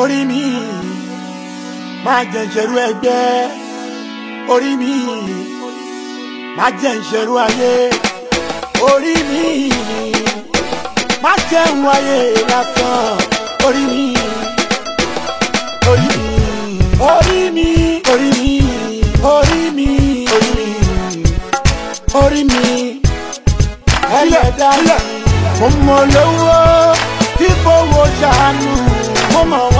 orí mi má jẹ́ ìṣerú ẹgbẹ́ orí mi má jẹ́ ìṣerú ayé orí mi má jẹ́ ìwọ ayé lásán orí mi orí mi orí mi orí mi orí mi orí mi orí mi ẹlẹ́dàá mi mo mọ̀ lówó tí kò wo ṣàánú mo mọ̀ wọ́n.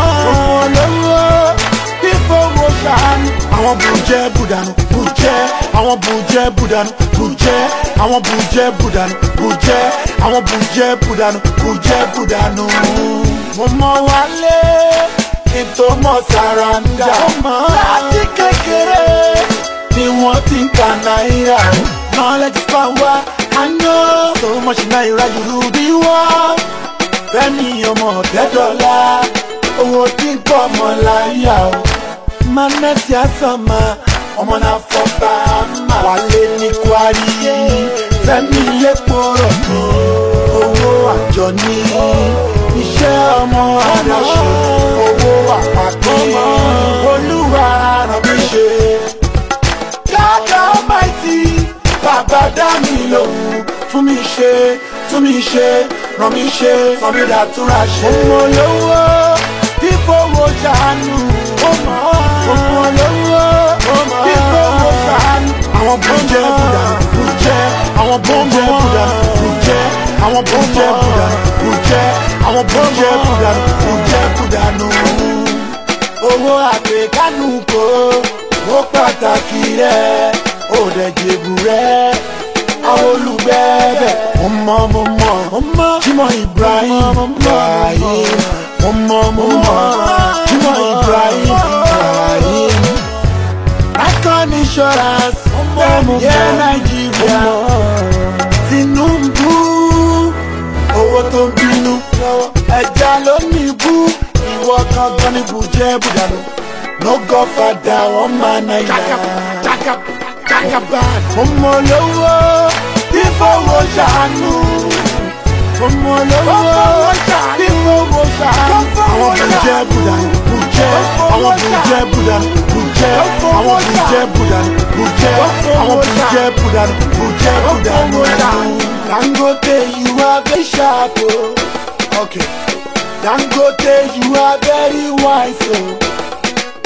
bùjẹ́ bùdànù bùjẹ́ àwọn bùjẹ́ bùdànù bùjẹ́ àwọn bùjẹ́ bùdànù bùjẹ́ àwọn bùjẹ́ bùdànù bùjẹ́ bùdànù. mo mọ wálé ètò mọ sàràǹdà láti kékeré ni wọ́n ti ń ka náírà. knowledge is power I know so much náírà you do the world fẹ́mi ọmọ ọ̀dẹ́dọ́lá. Isiasama ọmọ náà fọba mà wálé ní kwari fẹmi lẹpọ rọdù owó àjọ ní iṣẹ ọmọ aláṣẹ owó àpapọ̀ olúwa ràn ṣe. God Almighty bàbá dá mi lòun fún mi ṣe tún mi ṣe ràn mí ṣe sọmídà ṣe. mo lówó tí fowó àwọn bọ́ǹbù buda bùjẹ́ àwọn bọ́ǹbù buda bùjẹ́ àwọn bọ́ǹbù buda bùjẹ́ buda nù. owó àgbékánu kò ó pàtàkì rẹ̀ ó dẹ̀ jèbù rẹ̀ àwọn olùgbẹ́bẹ̀. mo mọ mo mọ mo mọ Ibrahim Ibrahim mo mọ mo mọ Jimoh Ibrahim Ibrahim. Akon insurance, dem yeah Nigeria. Money buje budano. No godfather on my night. Chaka, chaka, chaka bad. Ọmọ lówó, ìfowó ṣàánú. Ọmọ lówó, ìfowó ṣàánú. Àwọn buje budano, buje, àwọn buje budano, buje, àwọn buje budano, buje, àwọn Dangote, you are the oh. Okay. Dangote, you are very wise. Oh.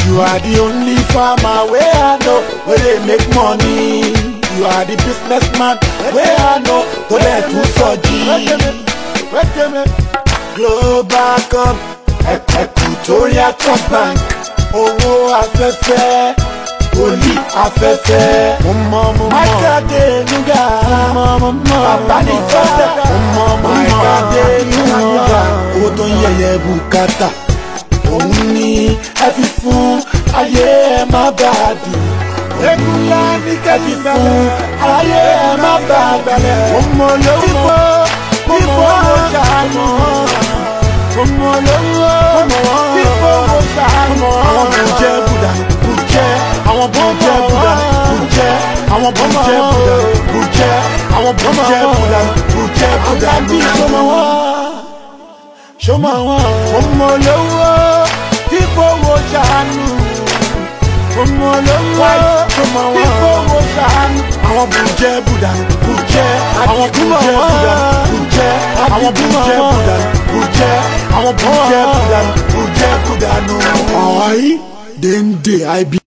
You are the only farmer where I know where they make money. You are the businessman where I know to let you soji. Global com, Equatorial Trust Bank, owó afẹ́fẹ́, olí afẹ́fẹ́. Mo mọ mo mọ. Mákàdé Nuga, mo Bàbá ní Jọ́sẹ̀, tó ń yẹ̀yẹ́ bukata, òun ni ẹ fi fún ayé ẹ má bàa dì egunla ní kẹ́fì fún ayé ẹ má bàa gbalẹ̀ ọmọ lówó fífọ́ mo ṣàánú ọmọ lówó fífọ́ mo ṣàánú. àwọn kan jẹ́ buda kò jẹ́ àwọn kan jẹ́ buda kò jẹ́ àwọn kan jẹ́ buda kò jẹ́ àwọn kan jẹ́ buda kò jẹ́ buda ṣó mọ̀ wọ́n. mo mọ lówó tí fowó ṣàánú. mo mọ lówó tí fowó ṣàánú. àwọn bùjẹ́ bùdà bùjẹ́ àwọn bùjẹ́ bùdà bùjẹ́ àwọn bùjẹ́ bùdà bùjẹ́ àwọn bùjẹ́ bùdà bùjẹ́ bùdà nù. ọ̀hún dèndé ib.